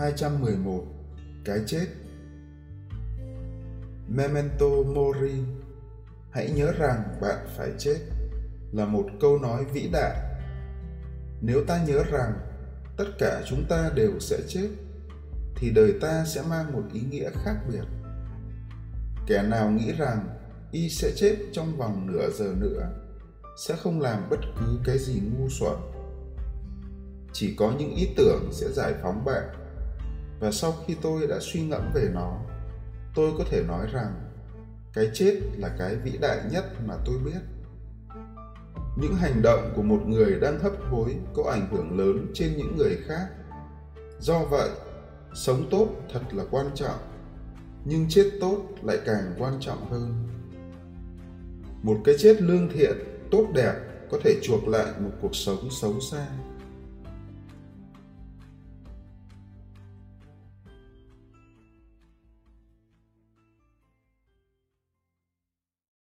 211 Cái chết Memento Mori, Hãy nhớ rằng bạn phải chết, là một câu nói vĩ đại. Nếu ta nhớ rằng tất cả chúng ta đều sẽ chết, thì đời ta sẽ mang một ý nghĩa khác biệt. Kẻ nào nghĩ rằng y sẽ chết trong vòng nửa giờ nữa, sẽ không làm bất cứ cái gì ngu xuẩn. Chỉ có những ý tưởng sẽ giải phóng bạn và sau khi tôi đã suy ngẫm về nó, tôi có thể nói rằng cái chết là cái vĩ đại nhất mà tôi biết. Những hành động của một người đang hấp hối có ảnh hưởng lớn trên những người khác. Do vậy, sống tốt thật là quan trọng, nhưng chết tốt lại càng quan trọng hơn. Một cái chết lương thiện, tốt đẹp có thể chuộc lại một cuộc sống xấu xa.